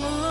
Allah